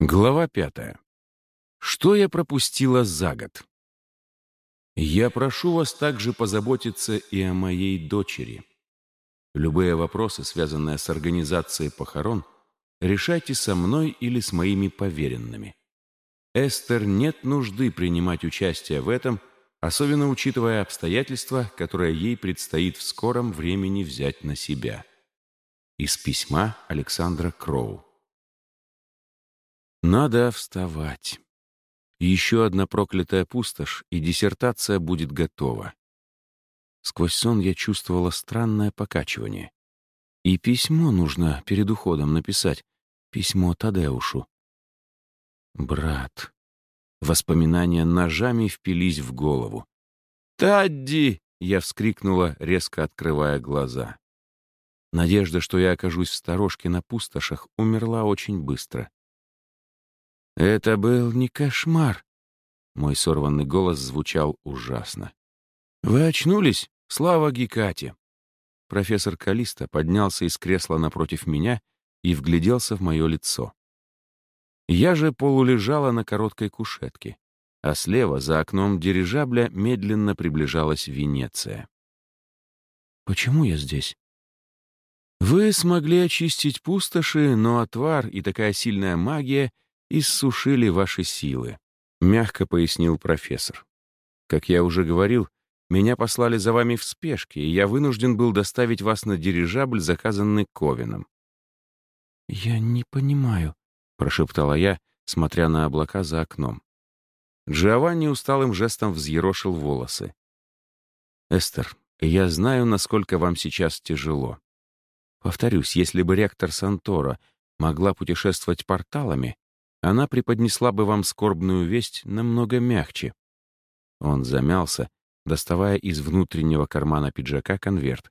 Глава пятая. Что я пропустила за год? Я прошу вас также позаботиться и о моей дочери. Любые вопросы, связанные с организацией похорон, решайте со мной или с моими поверенными. Эстер нет нужды принимать участие в этом, особенно учитывая обстоятельства, которые ей предстоит в скором времени взять на себя. Из письма Александра Кроу. Надо вставать. Еще одна проклятая пустошь, и диссертация будет готова. Сквозь сон я чувствовала странное покачивание. И письмо нужно перед уходом написать. Письмо Тадеушу. Брат. Воспоминания ножами впились в голову. «Тадди!» — я вскрикнула, резко открывая глаза. Надежда, что я окажусь в сторожке на пустошах, умерла очень быстро. «Это был не кошмар!» Мой сорванный голос звучал ужасно. «Вы очнулись? Слава Гекате!» Профессор Калиста поднялся из кресла напротив меня и вгляделся в мое лицо. Я же полулежала на короткой кушетке, а слева, за окном дирижабля, медленно приближалась Венеция. «Почему я здесь?» «Вы смогли очистить пустоши, но отвар и такая сильная магия — иссушили ваши силы», — мягко пояснил профессор. «Как я уже говорил, меня послали за вами в спешке, и я вынужден был доставить вас на дирижабль, заказанный Ковином». «Я не понимаю», — прошептала я, смотря на облака за окном. Джованни усталым жестом взъерошил волосы. «Эстер, я знаю, насколько вам сейчас тяжело. Повторюсь, если бы ректор Сантора могла путешествовать порталами, она преподнесла бы вам скорбную весть намного мягче. Он замялся, доставая из внутреннего кармана пиджака конверт.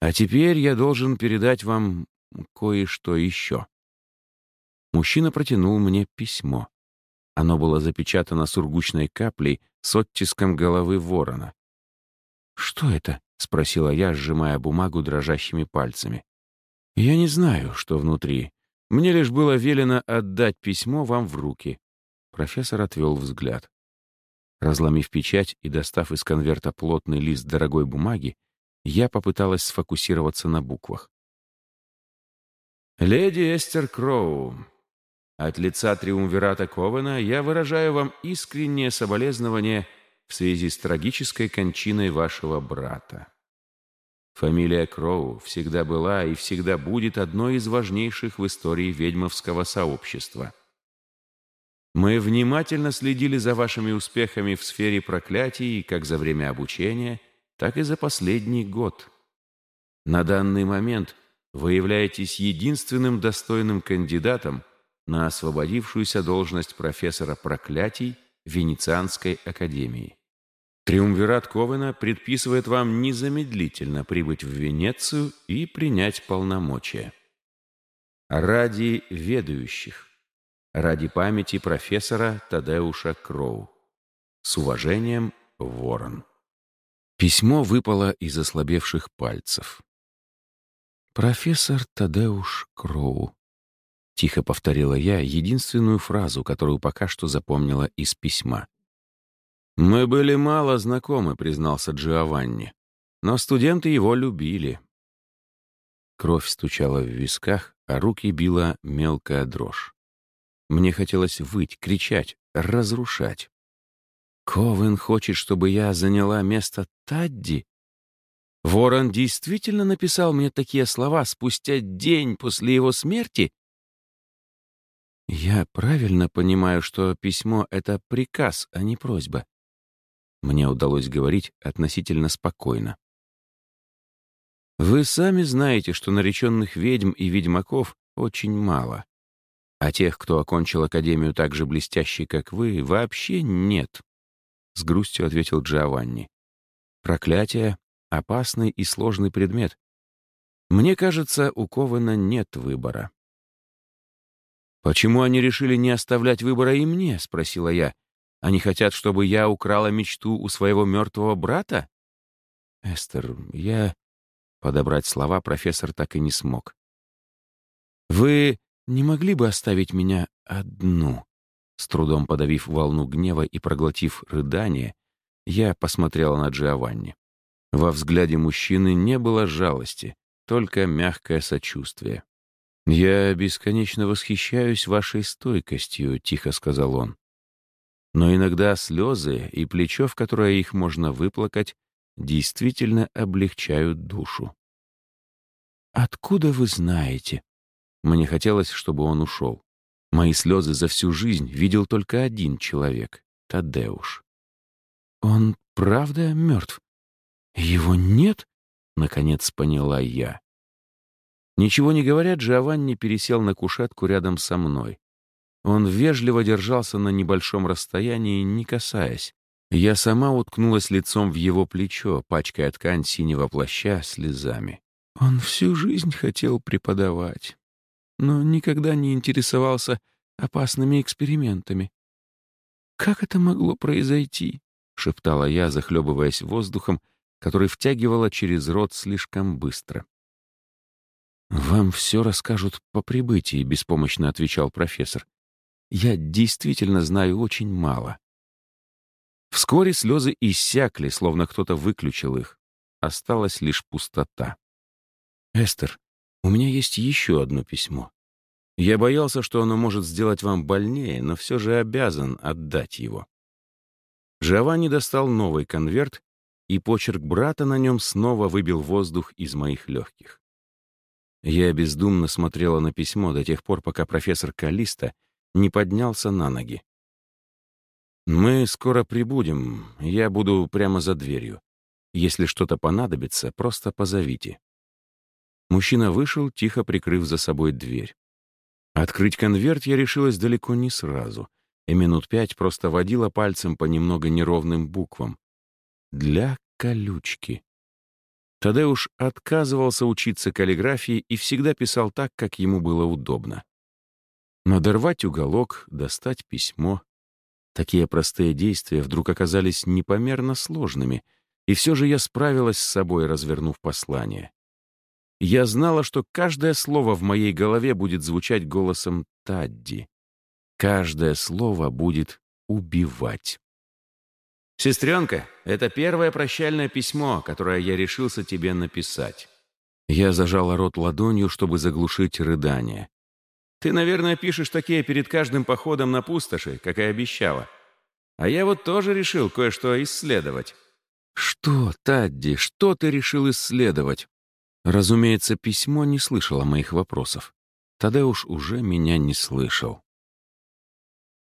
А теперь я должен передать вам кое-что еще. Мужчина протянул мне письмо. Оно было запечатано сургучной каплей с оттиском головы ворона. «Что это?» — спросила я, сжимая бумагу дрожащими пальцами. «Я не знаю, что внутри, мне лишь было велено отдать письмо вам в руки. Профессор отвел взгляд. Разломив печать и достав из конверта плотный лист дорогой бумаги, я попыталась сфокусироваться на буквах. «Леди Эстер Кроу, от лица Триумвирата Ковена я выражаю вам искреннее соболезнование в связи с трагической кончиной вашего брата. Фамилия Кроу всегда была и всегда будет одной из важнейших в истории ведьмовского сообщества. Мы внимательно следили за вашими успехами в сфере проклятий как за время обучения, так и за последний год. На данный момент вы являетесь единственным достойным кандидатом на освободившуюся должность профессора проклятий Венецианской академии. Триумвират Ковена предписывает вам незамедлительно прибыть в Венецию и принять полномочия. Ради ведающих. Ради памяти профессора Тадеуша Кроу. С уважением, Ворон. Письмо выпало из ослабевших пальцев. «Профессор Тадеуш Кроу», — тихо повторила я единственную фразу, которую пока что запомнила из письма. «Мы были мало знакомы», — признался Джованни. «Но студенты его любили». Кровь стучала в висках, а руки била мелкая дрожь. Мне хотелось выть, кричать, разрушать. Ковен хочет, чтобы я заняла место Тадди? Ворон действительно написал мне такие слова спустя день после его смерти? Я правильно понимаю, что письмо — это приказ, а не просьба. Мне удалось говорить относительно спокойно. Вы сами знаете, что нареченных ведьм и ведьмаков очень мало. А тех, кто окончил академию так же блестяще, как вы, вообще нет. С грустью ответил Джованни. Проклятие — опасный и сложный предмет. Мне кажется, у Кована нет выбора. «Почему они решили не оставлять выбора и мне?» — спросила я, они хотят, чтобы я украла мечту у своего мертвого брата? Эстер, я... Подобрать слова профессор так и не смог. Вы не могли бы оставить меня одну?» С трудом подавив волну гнева и проглотив рыдание, я посмотрела на Джиованни. Во взгляде мужчины не было жалости, только мягкое сочувствие. «Я бесконечно восхищаюсь вашей стойкостью», — тихо сказал он. «Но иногда слезы и плечо, в которое их можно выплакать, действительно облегчают душу». «Откуда вы знаете?» Мне хотелось, чтобы он ушел. Мои слезы за всю жизнь видел только один человек — Тадеуш. «Он правда мертв? Его нет?» — наконец поняла я. Ничего не говоря, Джованни пересел на кушетку рядом со мной. Он вежливо держался на небольшом расстоянии, не касаясь. Я сама уткнулась лицом в его плечо, пачкая ткань синего плаща слезами. Он всю жизнь хотел преподавать, но никогда не интересовался опасными экспериментами. «Как это могло произойти?» — шептала я, захлебываясь воздухом, который втягивала через рот слишком быстро. «Вам все расскажут по прибытии», — беспомощно отвечал профессор. «Я действительно знаю очень мало». Вскоре слезы иссякли, словно кто-то выключил их. Осталась лишь пустота. «Эстер, у меня есть еще одно письмо. Я боялся, что оно может сделать вам больнее, но все же обязан отдать его». Джованни достал новый конверт, и почерк брата на нем снова выбил воздух из моих легких. Я бездумно смотрела на письмо до тех пор, пока профессор Калиста не поднялся на ноги. «Мы скоро прибудем, я буду прямо за дверью. Если что-то понадобится, просто позовите». Мужчина вышел, тихо прикрыв за собой дверь. Открыть конверт я решилась далеко не сразу, и минут пять просто водила пальцем по немного неровным буквам. «Для колючки». Тадеуш отказывался учиться каллиграфии и всегда писал так, как ему было удобно. Надорвать уголок, достать письмо. Такие простые действия вдруг оказались непомерно сложными, и все же я справилась с собой, развернув послание. Я знала, что каждое слово в моей голове будет звучать голосом Тадди. Каждое слово будет убивать. «Сестренка, это первое прощальное письмо, которое я решился тебе написать». Я зажала рот ладонью, чтобы заглушить рыдание. «Ты, наверное, пишешь такие перед каждым походом на пустоши, как и обещала. А я вот тоже решил кое-что исследовать». «Что, Тадди, что ты решил исследовать?» Разумеется, письмо не слышало моих вопросов. Тадеуш уже меня не слышал.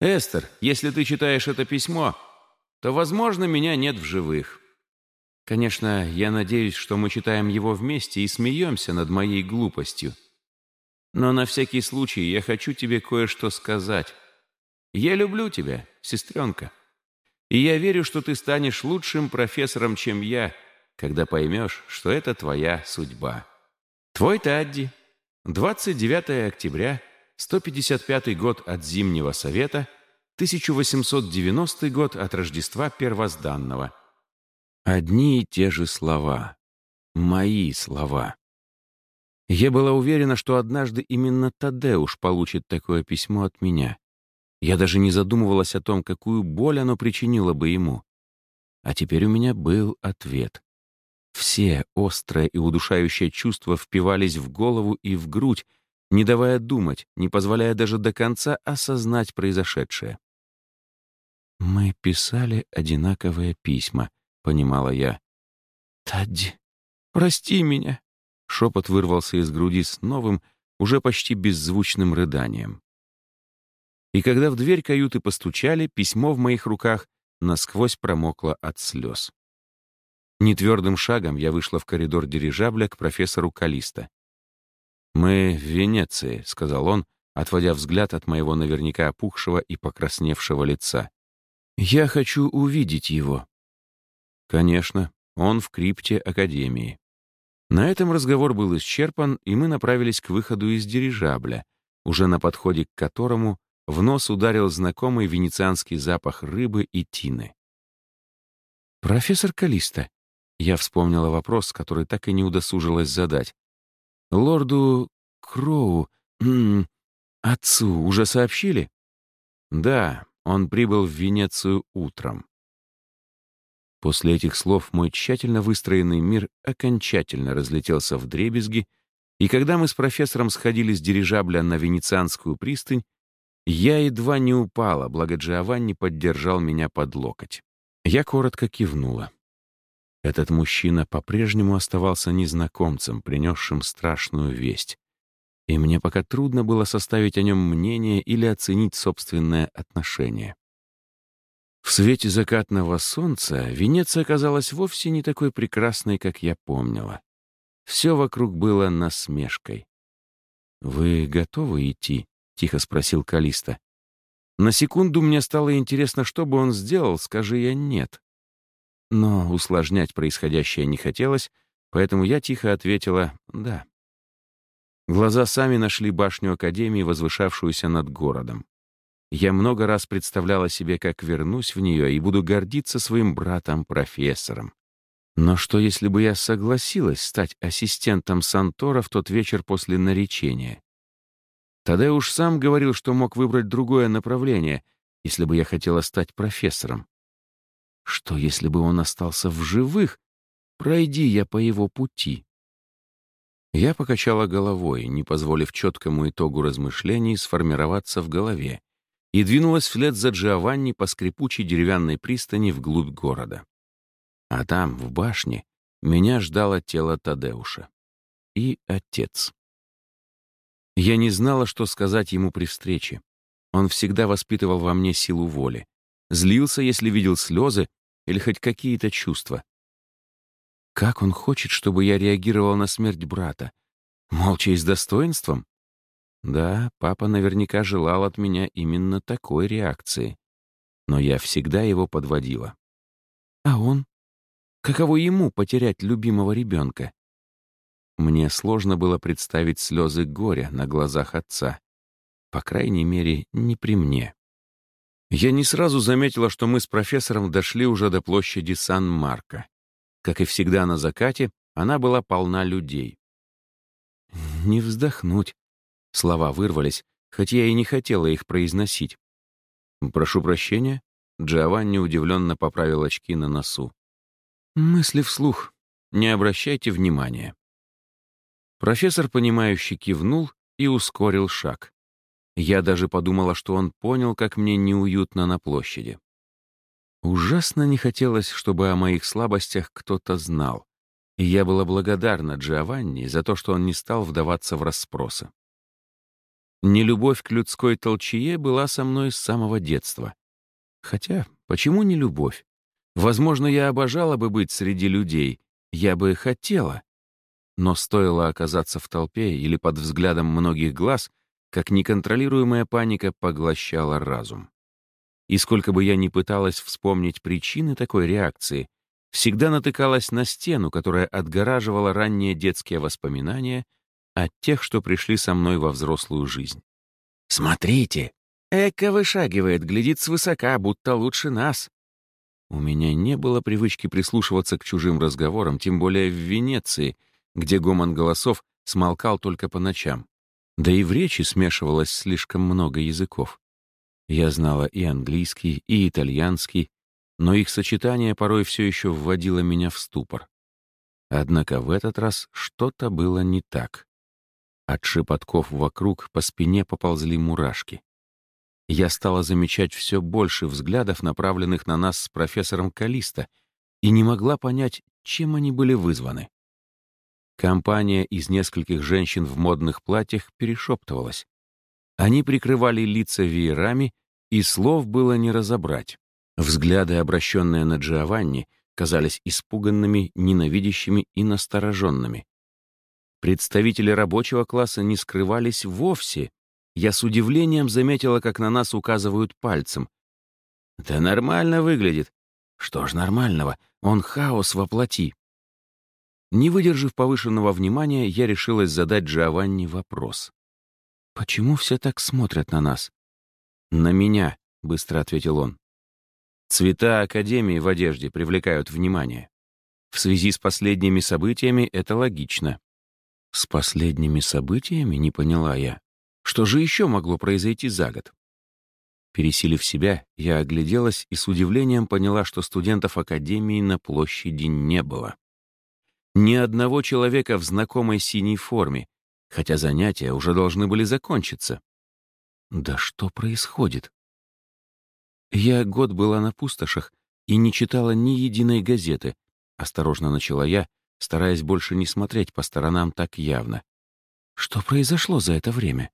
«Эстер, если ты читаешь это письмо, то, возможно, меня нет в живых. Конечно, я надеюсь, что мы читаем его вместе и смеемся над моей глупостью. Но на всякий случай я хочу тебе кое-что сказать. Я люблю тебя, сестренка. И я верю, что ты станешь лучшим профессором, чем я, когда поймешь, что это твоя судьба. Твой Тадди. 29 октября, 155 год от Зимнего Совета — 1890 год от Рождества первозданного. Одни и те же слова. Мои слова. Я была уверена, что однажды именно Тадеуш получит такое письмо от меня. Я даже не задумывалась о том, какую боль оно причинило бы ему. А теперь у меня был ответ. Все острые и удушающие чувства впивались в голову и в грудь, не давая думать, не позволяя даже до конца осознать произошедшее. «Мы писали одинаковые письма», — понимала я. «Тадди, прости меня!» Шепот вырвался из груди с новым, уже почти беззвучным рыданием. И когда в дверь каюты постучали, письмо в моих руках насквозь промокло от слез. Нетвердым шагом я вышла в коридор дирижабля к профессору Калиста. «Мы в Венеции», — сказал он, отводя взгляд от моего наверняка опухшего и покрасневшего лица. «Я хочу увидеть его». Конечно, он в крипте Академии. На этом разговор был исчерпан, и мы направились к выходу из дирижабля, уже на подходе к которому в нос ударил знакомый венецианский запах рыбы и тины. «Профессор Калиста», — я вспомнила вопрос, который так и не удосужилась задать. «Лорду Кроу, «Отцу уже сообщили?» «Да, он прибыл в Венецию утром». После этих слов мой тщательно выстроенный мир окончательно разлетелся в дребезги, и когда мы с профессором сходили с дирижабля на Венецианскую пристань, я едва не упала, благо Джованни поддержал меня под локоть. Я коротко кивнула. Этот мужчина по-прежнему оставался незнакомцем, принесшим страшную весть. И мне пока трудно было составить о нем мнение или оценить собственное отношение. В свете закатного солнца Венеция оказалась вовсе не такой прекрасной, как я помнила. Все вокруг было насмешкой. «Вы готовы идти?» — тихо спросил Калиста. На секунду мне стало интересно, что бы он сделал, скажи я «нет». Но усложнять происходящее не хотелось, поэтому я тихо ответила «да». Глаза сами нашли башню Академии, возвышавшуюся над городом. Я много раз представляла себе, как вернусь в нее и буду гордиться своим братом-профессором. Но что, если бы я согласилась стать ассистентом Сантора в тот вечер после наречения? Тогда уж сам говорил, что мог выбрать другое направление, если бы я хотела стать профессором. Что, если бы он остался в живых? Пройди я по его пути. Я покачала головой, не позволив четкому итогу размышлений сформироваться в голове, и двинулась вслед за Джованни по скрипучей деревянной пристани вглубь города. А там, в башне, меня ждало тело Тадеуша. И отец. Я не знала, что сказать ему при встрече. Он всегда воспитывал во мне силу воли. Злился, если видел слезы или хоть какие-то чувства. Как он хочет, чтобы я реагировал на смерть брата? Молча и с достоинством? Да, папа наверняка желал от меня именно такой реакции. Но я всегда его подводила. А он? Каково ему потерять любимого ребенка? Мне сложно было представить слезы горя на глазах отца. По крайней мере, не при мне. Я не сразу заметила, что мы с профессором дошли уже до площади Сан-Марко. Как и всегда на закате, она была полна людей. Не вздохнуть, Слова вырвались, хоть я и не хотела их произносить. «Прошу прощения», — Джованни удивленно поправил очки на носу. «Мысли вслух. Не обращайте внимания». Профессор, понимающий, кивнул и ускорил шаг. Я даже подумала, что он понял, как мне неуютно на площади. Ужасно не хотелось, чтобы о моих слабостях кто-то знал. И я была благодарна Джованни за то, что он не стал вдаваться в расспросы. Нелюбовь к людской толчее была со мной с самого детства. Хотя, почему не любовь? Возможно, я обожала бы быть среди людей, я бы хотела. Но стоило оказаться в толпе или под взглядом многих глаз, как неконтролируемая паника поглощала разум. И сколько бы я ни пыталась вспомнить причины такой реакции, всегда натыкалась на стену, которая отгораживала ранние детские воспоминания от тех, что пришли со мной во взрослую жизнь. «Смотрите! Эко вышагивает, глядит свысока, будто лучше нас!» У меня не было привычки прислушиваться к чужим разговорам, тем более в Венеции, где гомон голосов смолкал только по ночам. Да и в речи смешивалось слишком много языков. Я знала и английский, и итальянский, но их сочетание порой все еще вводило меня в ступор. Однако в этот раз что-то было не так. От шепотков вокруг по спине поползли мурашки. Я стала замечать все больше взглядов, направленных на нас с профессором Калиста, и не могла понять, чем они были вызваны. Компания из нескольких женщин в модных платьях перешептывалась. Они прикрывали лица веерами, и слов было не разобрать. Взгляды, обращенные на Джованни, казались испуганными, ненавидящими и настороженными. Представители рабочего класса не скрывались вовсе. Я с удивлением заметила, как на нас указывают пальцем. «Да нормально выглядит». «Что ж нормального? Он хаос воплоти». Не выдержав повышенного внимания, я решилась задать Джованни вопрос. «Почему все так смотрят на нас?» «На меня», — быстро ответил он. «Цвета Академии в одежде привлекают внимание. В связи с последними событиями это логично. С последними событиями не поняла я. Что же еще могло произойти за год? Пересилив себя, я огляделась и с удивлением поняла, что студентов Академии на площади не было. Ни одного человека в знакомой синей форме, хотя занятия уже должны были закончиться. Да что происходит? Я год была на пустошах и не читала ни единой газеты, осторожно начала я, стараясь больше не смотреть по сторонам так явно. Что произошло за это время?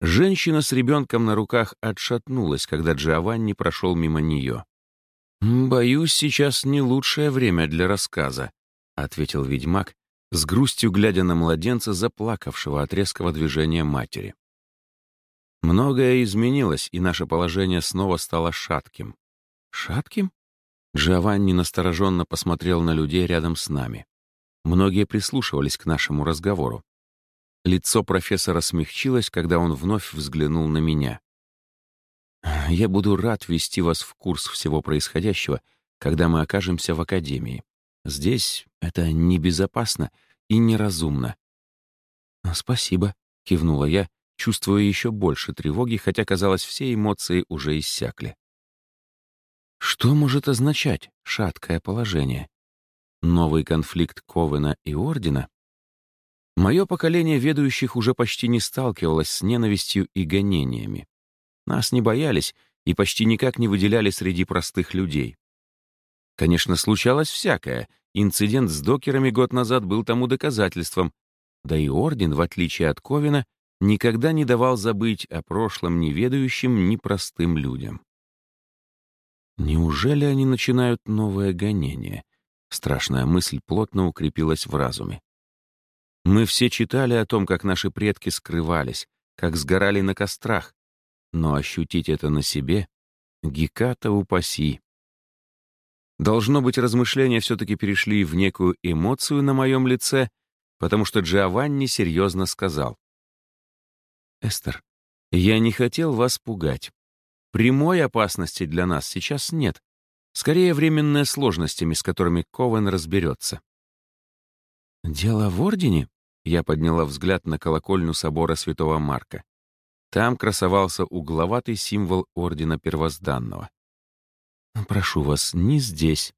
Женщина с ребенком на руках отшатнулась, когда Джованни прошел мимо нее. «Боюсь, сейчас не лучшее время для рассказа», — ответил ведьмак, с грустью глядя на младенца, заплакавшего от резкого движения матери. Многое изменилось, и наше положение снова стало шатким. Шатким? Джованни настороженно посмотрел на людей рядом с нами. Многие прислушивались к нашему разговору. Лицо профессора смягчилось, когда он вновь взглянул на меня. «Я буду рад ввести вас в курс всего происходящего, когда мы окажемся в академии. Здесь это небезопасно и неразумно». «Спасибо», — кивнула я, чувствуя еще больше тревоги, хотя, казалось, все эмоции уже иссякли. Что может означать шаткое положение? Новый конфликт Ковена и Ордена? Мое поколение ведущих уже почти не сталкивалось с ненавистью и гонениями. Нас не боялись и почти никак не выделяли среди простых людей. Конечно, случалось всякое. Инцидент с докерами год назад был тому доказательством. Да и Орден, в отличие от Ковина, никогда не давал забыть о прошлом неведающим, непростым людям. Неужели они начинают новое гонение? Страшная мысль плотно укрепилась в разуме. Мы все читали о том, как наши предки скрывались, как сгорали на кострах, но ощутить это на себе — геката упаси. Должно быть, размышления все-таки перешли в некую эмоцию на моем лице, потому что Джованни серьезно сказал. «Эстер, я не хотел вас пугать. Прямой опасности для нас сейчас нет. Скорее, временные сложностями, с которыми Ковен разберется. «Дело в Ордене?» Я подняла взгляд на колокольню собора Святого Марка. Там красовался угловатый символ Ордена Первозданного. «Прошу вас, не здесь».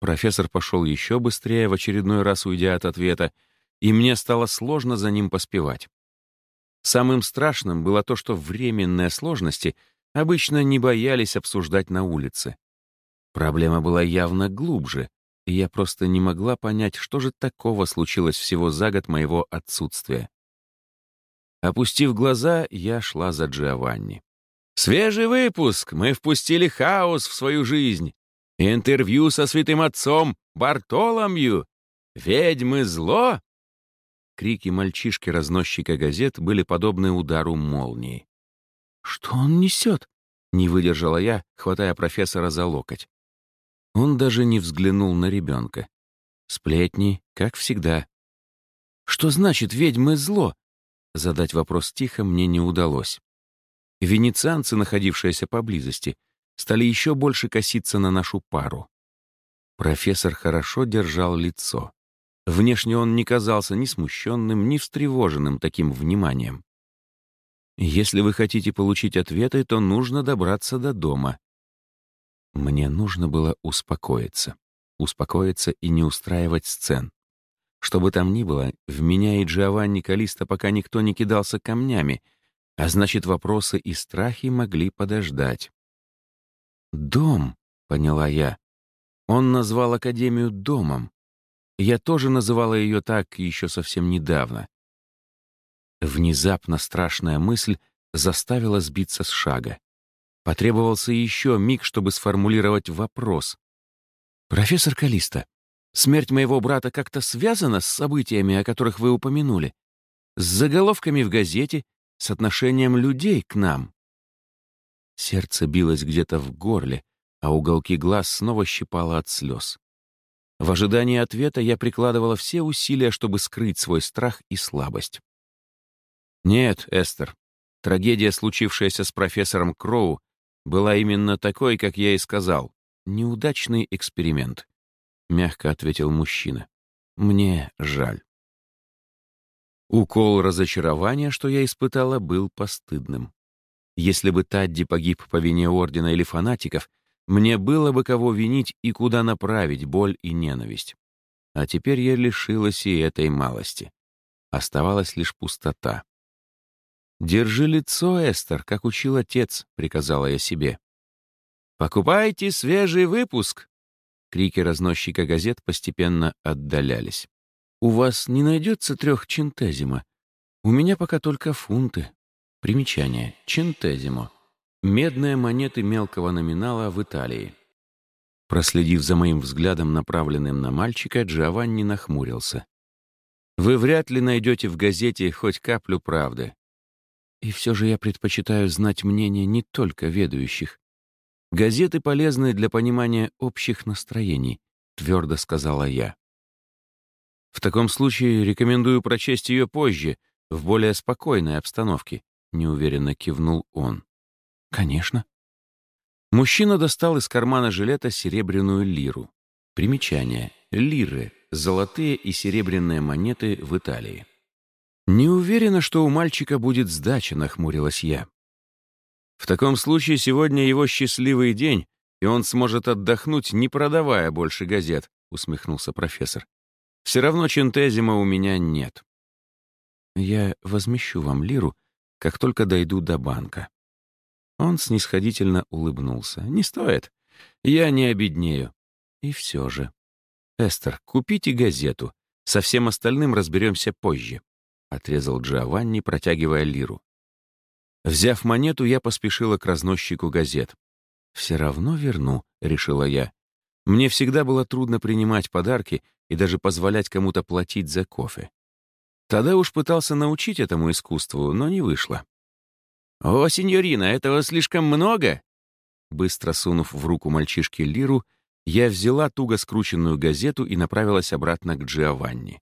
Профессор пошел еще быстрее, в очередной раз уйдя от ответа, и мне стало сложно за ним поспевать. Самым страшным было то, что временные сложности обычно не боялись обсуждать на улице. Проблема была явно глубже, и я просто не могла понять, что же такого случилось всего за год моего отсутствия. Опустив глаза, я шла за Джованни. «Свежий выпуск! Мы впустили хаос в свою жизнь! Интервью со святым отцом Бартоломью! Ведьмы зло!» Крики мальчишки-разносчика газет были подобны удару молнии. «Что он несет?» — не выдержала я, хватая профессора за локоть. Он даже не взглянул на ребенка. Сплетни, как всегда. «Что значит ведьмы зло?» Задать вопрос тихо мне не удалось. Венецианцы, находившиеся поблизости, стали еще больше коситься на нашу пару. Профессор хорошо держал лицо. Внешне он не казался ни смущенным, ни встревоженным таким вниманием. Если вы хотите получить ответы, то нужно добраться до дома. Мне нужно было успокоиться. Успокоиться и не устраивать сцен. Что бы там ни было, в меня и Джованни Калиста пока никто не кидался камнями, а значит, вопросы и страхи могли подождать. «Дом», — поняла я. Он назвал Академию домом. Я тоже называла ее так еще совсем недавно. Внезапно страшная мысль заставила сбиться с шага. Потребовался еще миг, чтобы сформулировать вопрос. «Профессор Калиста, смерть моего брата как-то связана с событиями, о которых вы упомянули? С заголовками в газете, с отношением людей к нам?» Сердце билось где-то в горле, а уголки глаз снова щипало от слез. В ожидании ответа я прикладывала все усилия, чтобы скрыть свой страх и слабость. Нет, Эстер, трагедия, случившаяся с профессором Кроу, была именно такой, как я и сказал. Неудачный эксперимент, — мягко ответил мужчина. Мне жаль. Укол разочарования, что я испытала, был постыдным. Если бы Тадди погиб по вине Ордена или фанатиков, мне было бы кого винить и куда направить боль и ненависть. А теперь я лишилась и этой малости. Оставалась лишь пустота. «Держи лицо, Эстер, как учил отец», — приказала я себе. «Покупайте свежий выпуск!» Крики разносчика газет постепенно отдалялись. «У вас не найдется трех чинтезима? У меня пока только фунты». Примечание. Чинтезимо. Медные монеты мелкого номинала в Италии. Проследив за моим взглядом, направленным на мальчика, Джованни нахмурился. «Вы вряд ли найдете в газете хоть каплю правды. И все же я предпочитаю знать мнение не только ведущих. Газеты полезны для понимания общих настроений», — твердо сказала я. «В таком случае рекомендую прочесть ее позже, в более спокойной обстановке», — неуверенно кивнул он. «Конечно». Мужчина достал из кармана жилета серебряную лиру. Примечание. Лиры — золотые и серебряные монеты в Италии. «Не уверена, что у мальчика будет сдача», — нахмурилась я. «В таком случае сегодня его счастливый день, и он сможет отдохнуть, не продавая больше газет», — усмехнулся профессор. «Все равно Чентезима у меня нет». «Я возмещу вам лиру, как только дойду до банка». Он снисходительно улыбнулся. «Не стоит. Я не обеднею». И все же. «Эстер, купите газету. Со всем остальным разберемся позже», — отрезал Джованни, протягивая лиру. Взяв монету, я поспешила к разносчику газет. «Все равно верну», — решила я. Мне всегда было трудно принимать подарки и даже позволять кому-то платить за кофе. Тогда уж пытался научить этому искусству, но не вышло. «О, сеньорина, этого слишком много!» Быстро сунув в руку мальчишке лиру, я взяла туго скрученную газету и направилась обратно к Джиованни.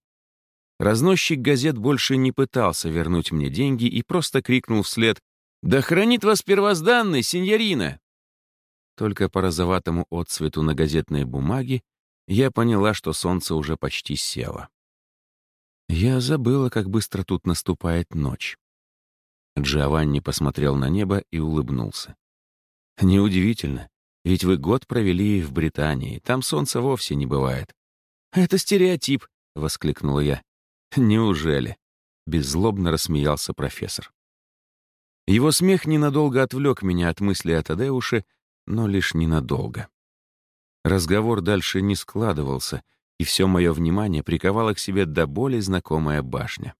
Разносчик газет больше не пытался вернуть мне деньги и просто крикнул вслед «Да хранит вас первозданный, сеньорина!» Только по розоватому отцвету на газетной бумаге я поняла, что солнце уже почти село. Я забыла, как быстро тут наступает ночь. Джованни посмотрел на небо и улыбнулся. «Неудивительно, ведь вы год провели в Британии, там солнца вовсе не бывает». «Это стереотип», — воскликнула я. «Неужели?» — беззлобно рассмеялся профессор. Его смех ненадолго отвлек меня от мысли о Тадеуше, но лишь ненадолго. Разговор дальше не складывался, и все мое внимание приковало к себе до боли знакомая башня.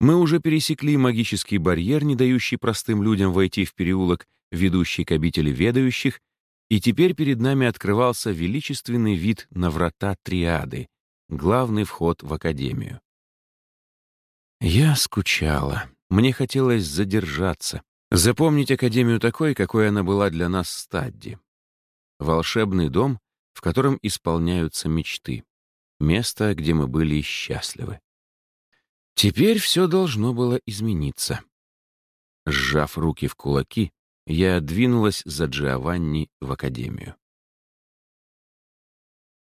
Мы уже пересекли магический барьер, не дающий простым людям войти в переулок, ведущий к обители ведающих, и теперь перед нами открывался величественный вид на врата Триады, главный вход в Академию. Я скучала. Мне хотелось задержаться, запомнить Академию такой, какой она была для нас с Тадди. Волшебный дом, в котором исполняются мечты. Место, где мы были счастливы. Теперь все должно было измениться. Сжав руки в кулаки, я двинулась за Джованни в академию.